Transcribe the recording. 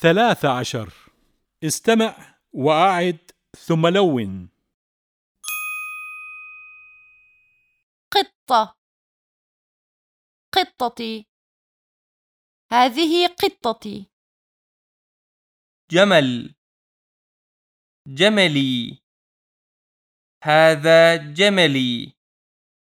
ثلاث عشر. استمع وأعد ثم لون. قطة. قطتي. هذه قطتي. جمل. جملي. هذا جملي.